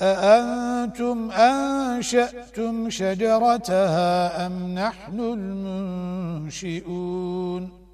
أأنتم أنشأتم شجرتها أم نحن المنشئون